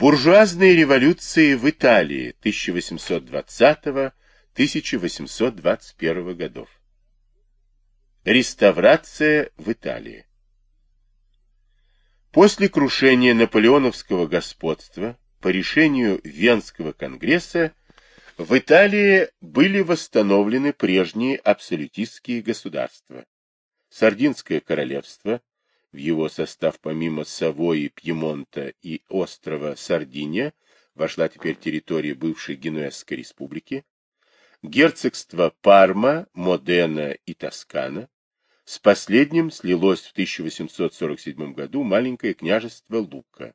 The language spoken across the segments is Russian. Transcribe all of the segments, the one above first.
Буржуазные революции в Италии 1820-1821 годов. Реставрация в Италии. После крушения наполеоновского господства по решению Венского конгресса в Италии были восстановлены прежние абсолютистские государства. Сардинское королевство, в его состав помимо Савои, Пьемонта и острова Сардиния вошла теперь территория бывшей Генуэзской республики, герцогство Парма, Модена и Тоскана, с последним слилось в 1847 году маленькое княжество Лука,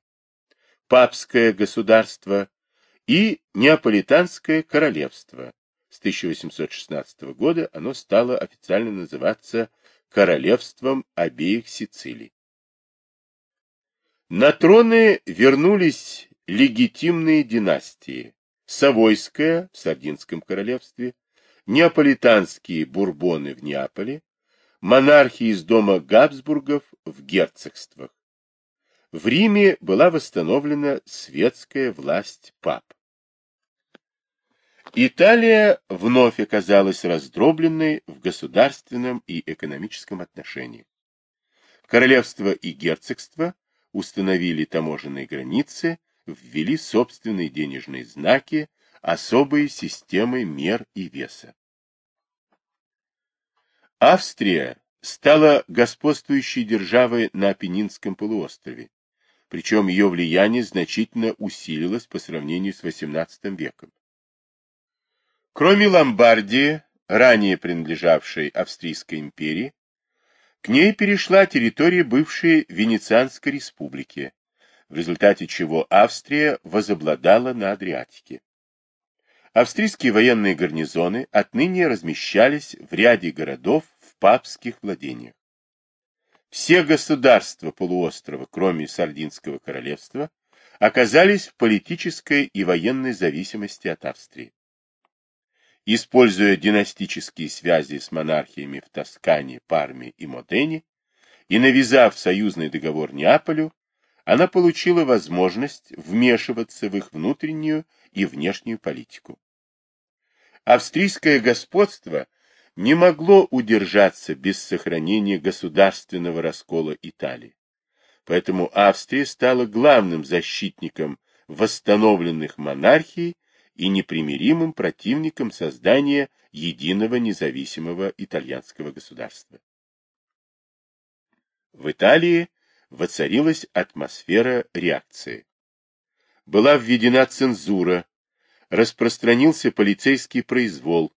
папское государство и Неаполитанское королевство. С 1816 года оно стало официально называться королевством обеих Сицилий. На троны вернулись легитимные династии Савойская в Сардинском королевстве, неаполитанские бурбоны в Неаполе, монархии из дома Габсбургов в герцогствах. В Риме была восстановлена светская власть пап. Италия вновь оказалась раздробленной в государственном и экономическом отношении. Королевство и герцогство установили таможенные границы, ввели собственные денежные знаки, особые системы мер и веса. Австрия стала господствующей державой на Апеннинском полуострове, причем ее влияние значительно усилилось по сравнению с XVIII веком. Кроме Ломбардии, ранее принадлежавшей Австрийской империи, к ней перешла территория бывшей Венецианской республики, в результате чего Австрия возобладала на Адриатике. Австрийские военные гарнизоны отныне размещались в ряде городов в папских владениях. Все государства полуострова, кроме Сардинского королевства, оказались в политической и военной зависимости от Австрии используя династические связи с монархиями в Тоскане, Парме и Модене, и навязав союзный договор Неаполю, она получила возможность вмешиваться в их внутреннюю и внешнюю политику. Австрийское господство не могло удержаться без сохранения государственного раскола Италии. Поэтому Австрия стала главным защитником восстановленных монархий и непримиримым противником создания единого независимого итальянского государства. В Италии воцарилась атмосфера реакции. Была введена цензура, распространился полицейский произвол,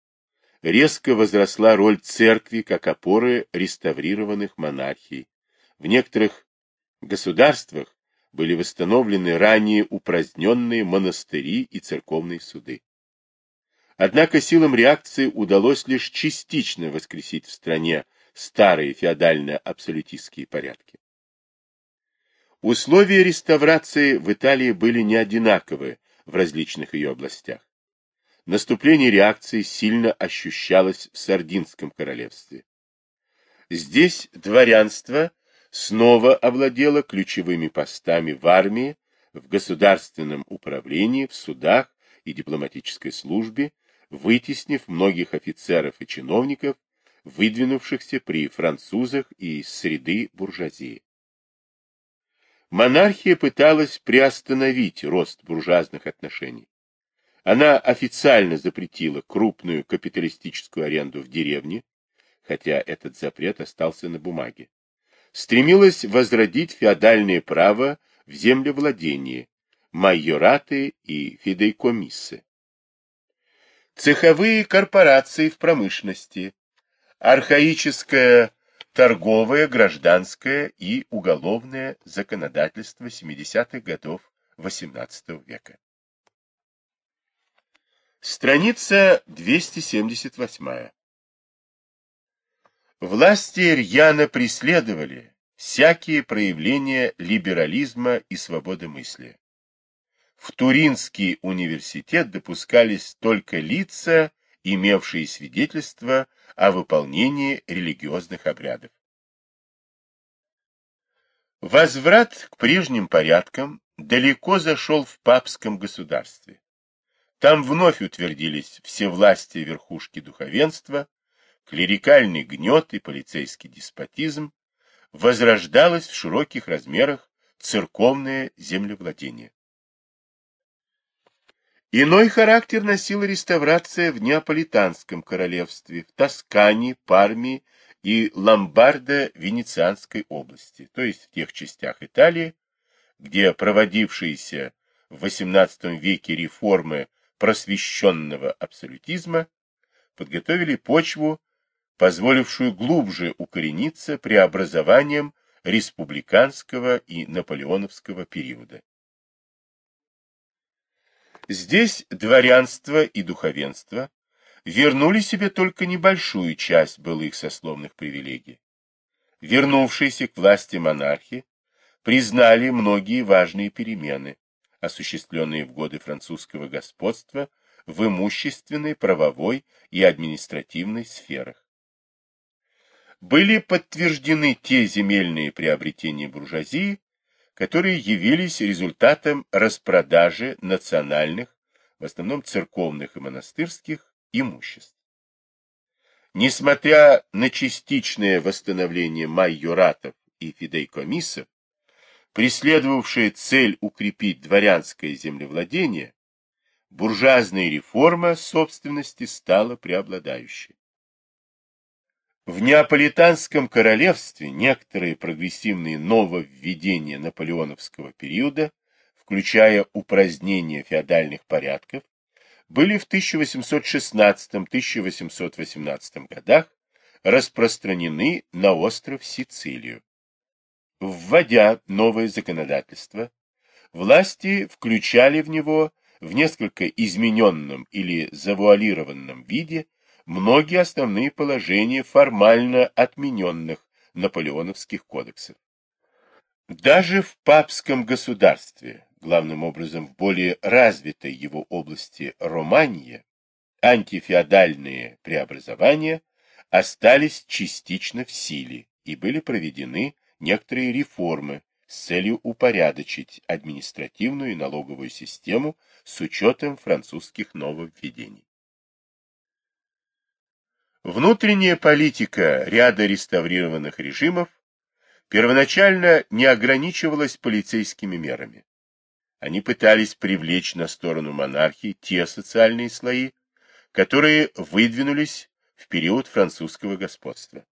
резко возросла роль церкви как опоры реставрированных монархий. В некоторых государствах были восстановлены ранее упраздненные монастыри и церковные суды. Однако силам реакции удалось лишь частично воскресить в стране старые феодально-абсолютистские порядки. Условия реставрации в Италии были не одинаковы в различных ее областях. Наступление реакции сильно ощущалось в Сардинском королевстве. Здесь дворянство снова овладела ключевыми постами в армии, в государственном управлении, в судах и дипломатической службе, вытеснив многих офицеров и чиновников, выдвинувшихся при французах и из среды буржуазии. Монархия пыталась приостановить рост буржуазных отношений. Она официально запретила крупную капиталистическую аренду в деревне, хотя этот запрет остался на бумаге стремилась возродить феодальное право в землевладении, майораты и фидейкомиссы. Цеховые корпорации в промышленности, архаическое торговое, гражданское и уголовное законодательство 70-х годов XVIII века. Страница 278. Власти рьяно преследовали всякие проявления либерализма и свободы мысли. В Туринский университет допускались только лица, имевшие свидетельство о выполнении религиозных обрядов. Возврат к прежним порядкам далеко зашел в папском государстве. Там вновь утвердились все власти верхушки духовенства, клерикальный гнет и полицейский деспотизм, возрождалось в широких размерах церковное землевладение. Иной характер носила реставрация в Неаполитанском королевстве, в Тоскане, Парме и Ломбардо-Венецианской области, то есть в тех частях Италии, где проводившиеся в XVIII веке реформы просвещенного абсолютизма подготовили почву, позволившую глубже укорениться преобразованием республиканского и наполеоновского периода. Здесь дворянство и духовенство вернули себе только небольшую часть былых сословных привилегий. Вернувшиеся к власти монархи признали многие важные перемены, осуществленные в годы французского господства в имущественной, правовой и административной сферах. Были подтверждены те земельные приобретения буржуазии, которые явились результатом распродажи национальных, в основном церковных и монастырских, имуществ. Несмотря на частичное восстановление майоратов и фидейкомиссов, преследовавшее цель укрепить дворянское землевладение, буржуазная реформа собственности стала преобладающей. В Неаполитанском королевстве некоторые прогрессивные нововведения наполеоновского периода, включая упразднение феодальных порядков, были в 1816-1818 годах распространены на остров Сицилию. Вводя новое законодательство, власти включали в него в несколько измененном или завуалированном виде многие основные положения формально отмененных наполеоновских кодексов. Даже в папском государстве, главным образом в более развитой его области Романии, антифеодальные преобразования остались частично в силе и были проведены некоторые реформы с целью упорядочить административную и налоговую систему с учетом французских нововведений. Внутренняя политика ряда реставрированных режимов первоначально не ограничивалась полицейскими мерами. Они пытались привлечь на сторону монархии те социальные слои, которые выдвинулись в период французского господства.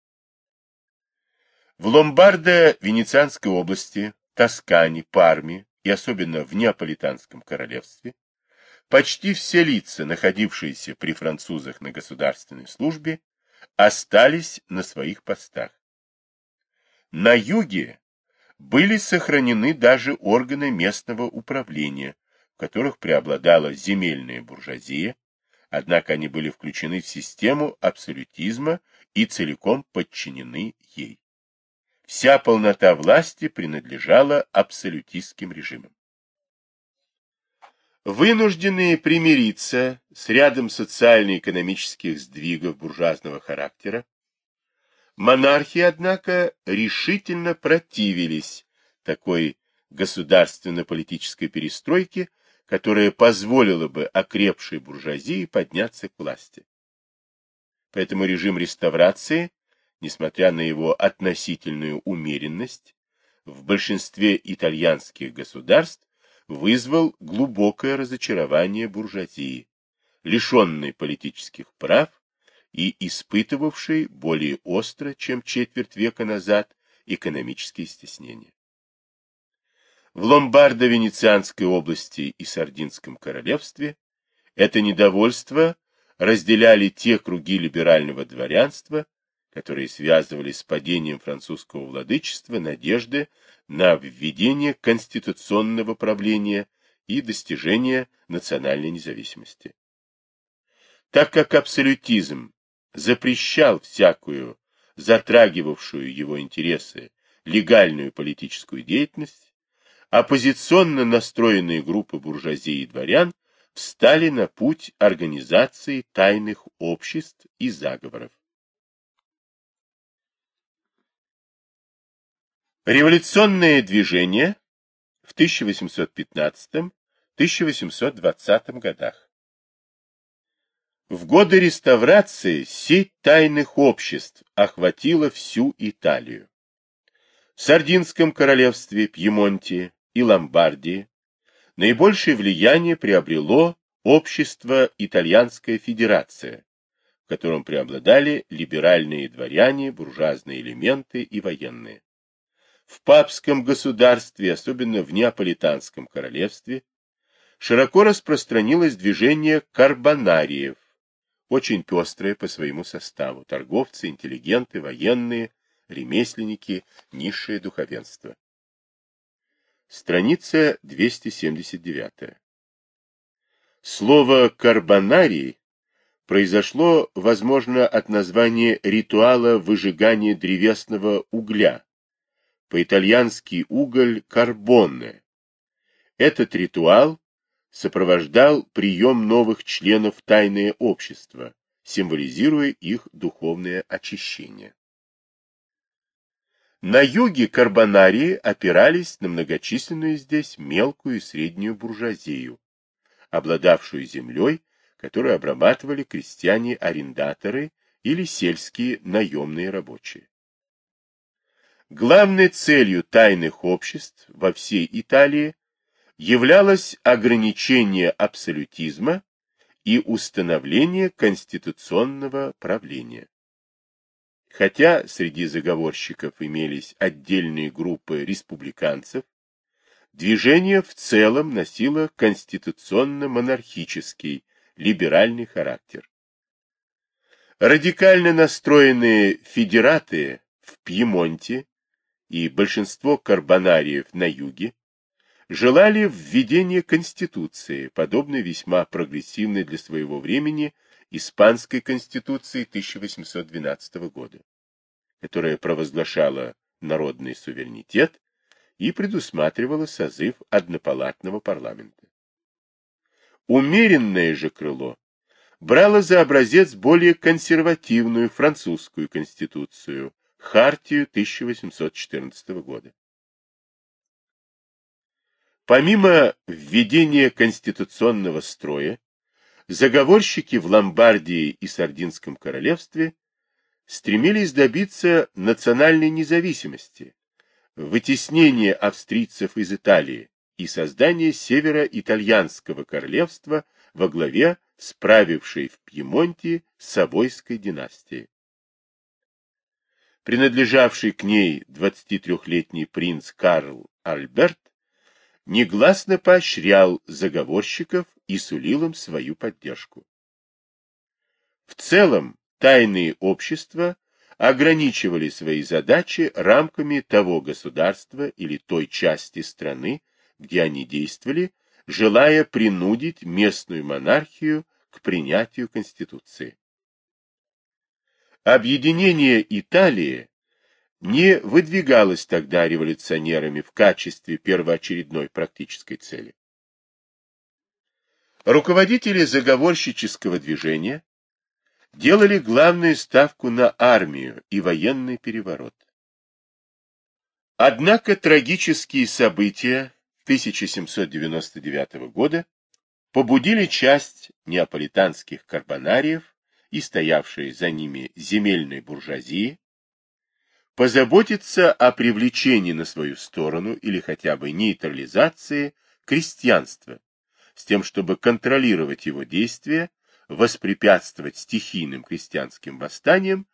В Ломбардо-Венецианской области, Тоскане, Парме и особенно в Неаполитанском королевстве Почти все лица, находившиеся при французах на государственной службе, остались на своих постах. На юге были сохранены даже органы местного управления, в которых преобладала земельная буржуазия, однако они были включены в систему абсолютизма и целиком подчинены ей. Вся полнота власти принадлежала абсолютистским режимам. Вынужденные примириться с рядом социально-экономических сдвигов буржуазного характера, монархи, однако, решительно противились такой государственно-политической перестройке, которая позволила бы окрепшей буржуазии подняться к власти. Поэтому режим реставрации, несмотря на его относительную умеренность, в большинстве итальянских государств вызвал глубокое разочарование буржуазии, лишенной политических прав и испытывавшей более остро, чем четверть века назад, экономические стеснения. В Ломбардо-Венецианской области и Сардинском королевстве это недовольство разделяли те круги либерального дворянства, которые связывали с падением французского владычества надежды на введение конституционного правления и достижение национальной независимости. Так как абсолютизм запрещал всякую затрагивавшую его интересы легальную политическую деятельность, оппозиционно настроенные группы буржуазии и дворян встали на путь организации тайных обществ и заговоров. Революционное движение в в 1815-1820 годах. В годы реставрации сеть тайных обществ охватила всю Италию. В Сардинском королевстве, Пьемонте и Ломбардии наибольшее влияние приобрело общество Итальянская Федерация, в котором преобладали либеральные дворяне, буржуазные элементы и военные. В папском государстве, особенно в Неаполитанском королевстве, широко распространилось движение карбонариев, очень пестрые по своему составу, торговцы, интеллигенты, военные, ремесленники, низшее духовенство. Страница 279. Слово «карбонарий» произошло, возможно, от названия ритуала выжигания древесного угля, по-итальянски уголь карбонне. Этот ритуал сопровождал прием новых членов тайное общество, символизируя их духовное очищение. На юге карбонарии опирались на многочисленную здесь мелкую и среднюю буржуазию, обладавшую землей, которую обрабатывали крестьяне-арендаторы или сельские наемные рабочие. Главной целью тайных обществ во всей Италии являлось ограничение абсолютизма и установление конституционного правления. Хотя среди заговорщиков имелись отдельные группы республиканцев, движение в целом носило конституционно-монархический, либеральный характер. Радикально настроенные федераты в Пьемонте и большинство карбонариев на юге желали введения Конституции, подобной весьма прогрессивной для своего времени Испанской Конституции 1812 года, которая провозглашала народный суверенитет и предусматривала созыв однопалатного парламента. Умеренное же крыло брало за образец более консервативную французскую конституцию, Хартию 1814 года. Помимо введения конституционного строя, заговорщики в Ломбардии и Сардинском королевстве стремились добиться национальной независимости, вытеснения австрийцев из Италии и создания северо-итальянского королевства во главе справившей в Пьемонте Савойской династии. Принадлежавший к ней 23-летний принц Карл Альберт негласно поощрял заговорщиков и сулил им свою поддержку. В целом, тайные общества ограничивали свои задачи рамками того государства или той части страны, где они действовали, желая принудить местную монархию к принятию Конституции. Объединение Италии не выдвигалось тогда революционерами в качестве первоочередной практической цели. Руководители заговорщического движения делали главную ставку на армию и военный переворот. Однако трагические события 1799 года побудили часть неаполитанских карбонариев и стоявшей за ними земельной буржуазии позаботиться о привлечении на свою сторону или хотя бы нейтрализации крестьянства, с тем, чтобы контролировать его действия, воспрепятствовать стихийным крестьянским восстаниям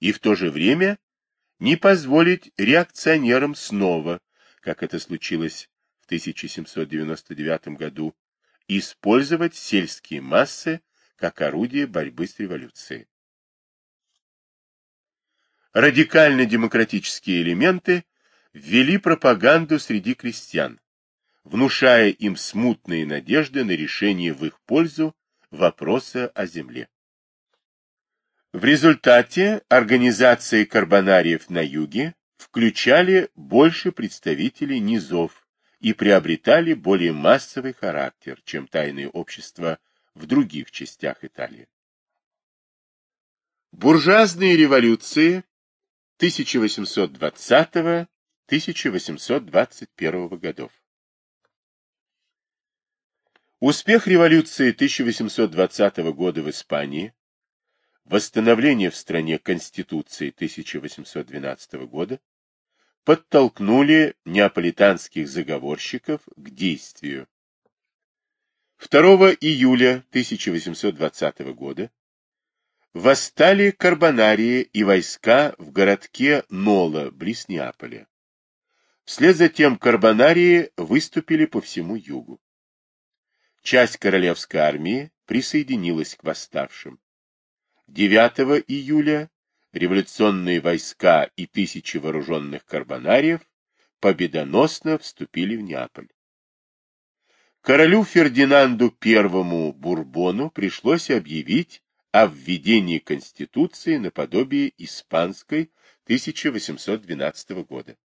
и в то же время не позволить реакционерам снова, как это случилось в 1799 году, использовать сельские массы как орудие борьбы с революцией радикально-демократические элементы ввели пропаганду среди крестьян, внушая им смутные надежды на решение в их пользу вопроса о земле. В результате организации карбонариев на юге включали больше представителей низов и приобретали более массовый характер, чем тайные общества в других частях Италии. Буржуазные революции 1820-1821 годов. Успех революции 1820 года в Испании, восстановление в стране Конституции 1812 года подтолкнули неаполитанских заговорщиков к действию. 2 июля 1820 года восстали карбонарии и войска в городке Нола, близ Неаполя. Вслед за тем карбонарии выступили по всему югу. Часть королевской армии присоединилась к восставшим. 9 июля революционные войска и тысячи вооруженных карбонариев победоносно вступили в Неаполь. Королю Фердинанду I Бурбону пришлось объявить о введении Конституции наподобие испанской 1812 года.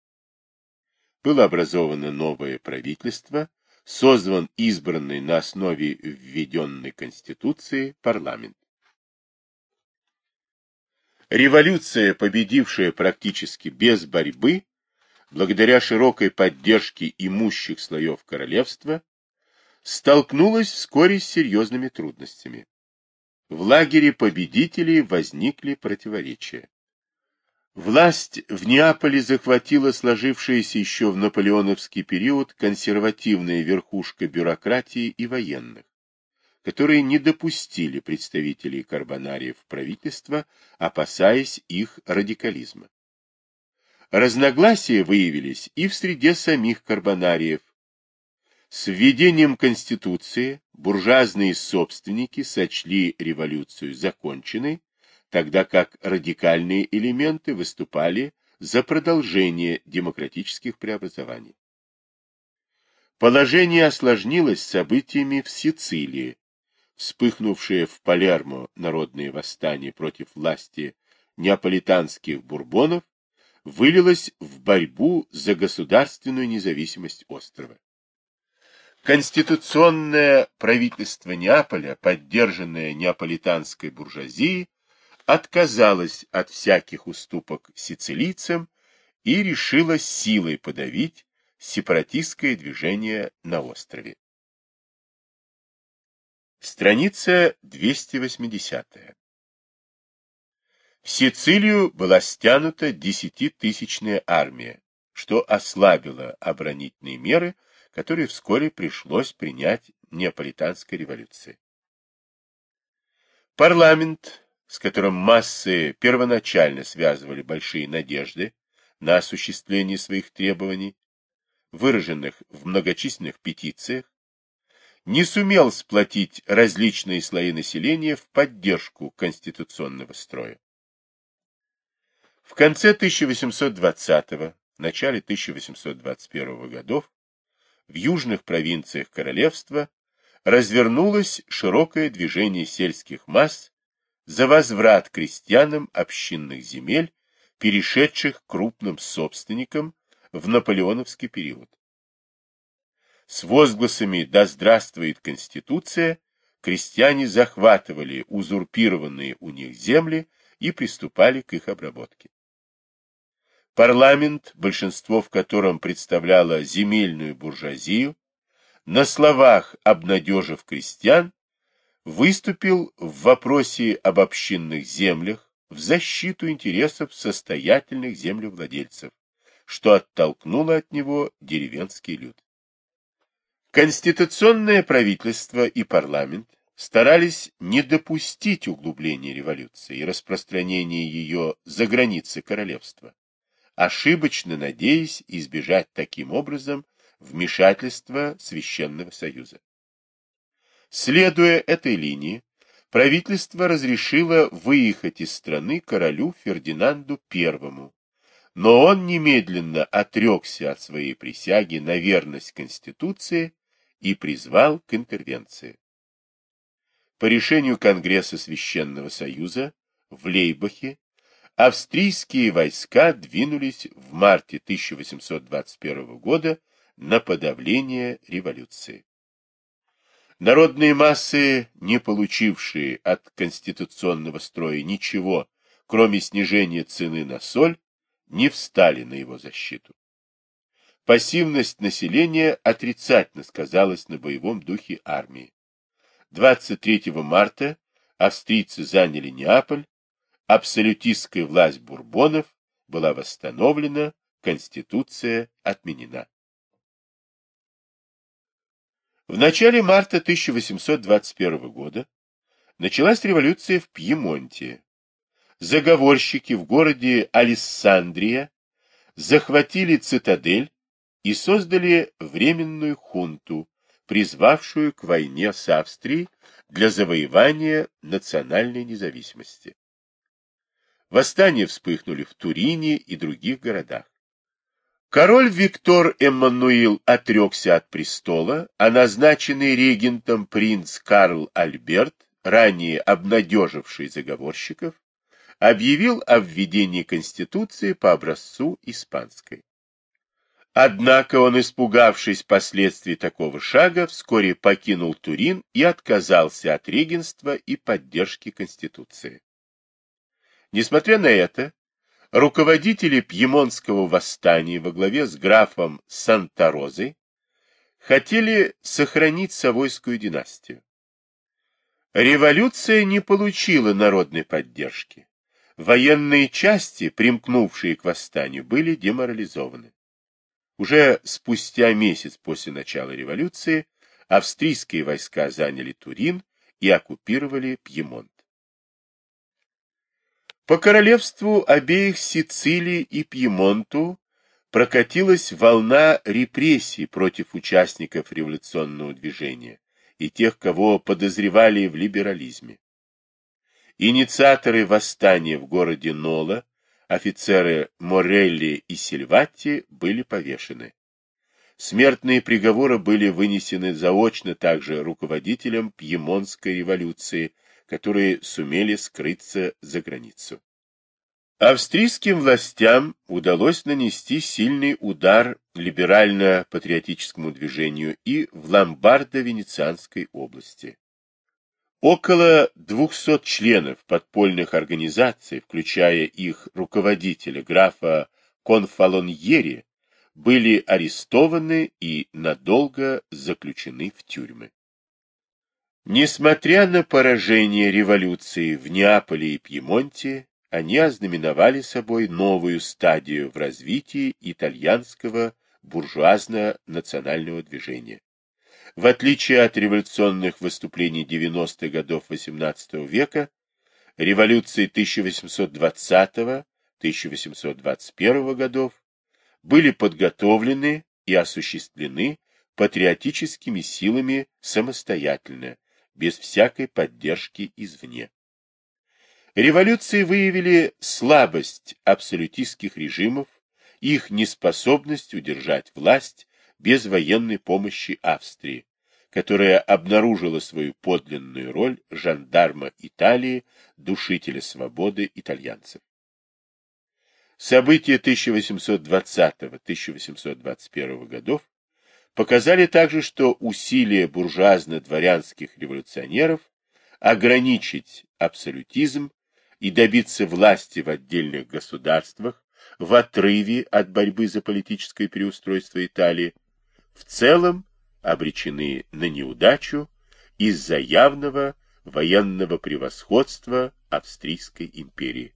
Было образовано новое правительство, созван избранный на основе введенной Конституции парламент. Революция, победившая практически без борьбы, благодаря широкой поддержке имущих слоев королевства, столкнулась вскоре с серьезными трудностями. В лагере победителей возникли противоречия. Власть в Неаполе захватила сложившаяся еще в наполеоновский период консервативная верхушка бюрократии и военных, которые не допустили представителей карбонариев в правительство, опасаясь их радикализма. Разногласия выявились и в среде самих карбонариев. С введением Конституции буржуазные собственники сочли революцию законченной тогда как радикальные элементы выступали за продолжение демократических преобразований. Положение осложнилось событиями в Сицилии, вспыхнувшее в Палермо народные восстания против власти неаполитанских бурбонов, вылилось в борьбу за государственную независимость острова. Конституционное правительство Неаполя, поддержанное неаполитанской буржуазией, отказалась от всяких уступок сицилийцам и решила силой подавить сепаратистское движение на острове. Страница 280. В Сицилию была стянута десятитысячная армия, что ослабило оборонительные меры, которые вскоре пришлось принять неаполитанской революции. Парламент с которым массы первоначально связывали большие надежды на осуществление своих требований, выраженных в многочисленных петициях, не сумел сплотить различные слои населения в поддержку конституционного строя. В конце 1820-го, начале 1821 годов в южных провинциях королевства развернулось широкое движение сельских масс за возврат крестьянам общинных земель, перешедших крупным собственникам в наполеоновский период. С возгласами «Да здравствует Конституция» крестьяне захватывали узурпированные у них земли и приступали к их обработке. Парламент, большинство в котором представляло земельную буржуазию, на словах обнадежив крестьян, выступил в вопросе об общинных землях в защиту интересов состоятельных землевладельцев, что оттолкнуло от него деревенский люд. Конституционное правительство и парламент старались не допустить углубления революции и распространения ее за границы королевства, ошибочно надеясь избежать таким образом вмешательства Священного Союза. Следуя этой линии, правительство разрешило выехать из страны королю Фердинанду I, но он немедленно отрекся от своей присяги на верность Конституции и призвал к интервенции. По решению Конгресса Священного Союза в Лейбахе австрийские войска двинулись в марте 1821 года на подавление революции. Народные массы, не получившие от конституционного строя ничего, кроме снижения цены на соль, не встали на его защиту. пассивность населения отрицательно сказалась на боевом духе армии. 23 марта австрийцы заняли Неаполь, абсолютистская власть бурбонов была восстановлена, конституция отменена. В начале марта 1821 года началась революция в Пьемонте. Заговорщики в городе Алессандрия захватили цитадель и создали временную хунту, призвавшую к войне с Австрией для завоевания национальной независимости. Восстания вспыхнули в Турине и других городах. Король Виктор Эммануил отрекся от престола, а назначенный регентом принц Карл Альберт, ранее обнадеживший заговорщиков, объявил о введении Конституции по образцу испанской. Однако он, испугавшись последствий такого шага, вскоре покинул Турин и отказался от регенства и поддержки Конституции. Несмотря на это, руководители Пьемонтского восстания во главе с графом Санта-Розой хотели сохранить Савойскую династию. Революция не получила народной поддержки. Военные части, примкнувшие к восстанию, были деморализованы. Уже спустя месяц после начала революции австрийские войска заняли Турин и оккупировали Пьемонт. По королевству обеих Сицилии и Пьемонту прокатилась волна репрессий против участников революционного движения и тех, кого подозревали в либерализме. Инициаторы восстания в городе Нола офицеры Морелли и Сильватти были повешены. Смертные приговоры были вынесены заочно также руководителям Пьемонтской революции, которые сумели скрыться за границу. Австрийским властям удалось нанести сильный удар либерально-патриотическому движению и в Ломбардо-Венецианской области. Около 200 членов подпольных организаций, включая их руководителя, графа Конфалоньери, были арестованы и надолго заключены в тюрьмы. Несмотря на поражение революции в Неаполе и Пьемонте, они ознаменовали собой новую стадию в развитии итальянского буржуазно-национального движения. В отличие от революционных выступлений 90-х годов XVIII века, революции 1820-1821 годов были подготовлены и осуществлены патриотическими силами самостоятельно, без всякой поддержки извне. Революции выявили слабость абсолютистских режимов, их неспособность удержать власть без военной помощи Австрии, которая обнаружила свою подлинную роль жандарма Италии, душителя свободы итальянцев. События 1820-1821 годов показали также, что усилия буржуазно-дворянских революционеров ограничить абсолютизм и добиться власти в отдельных государствах в отрыве от борьбы за политическое переустройство Италии в целом обречены на неудачу из-за явного военного превосходства Австрийской империи.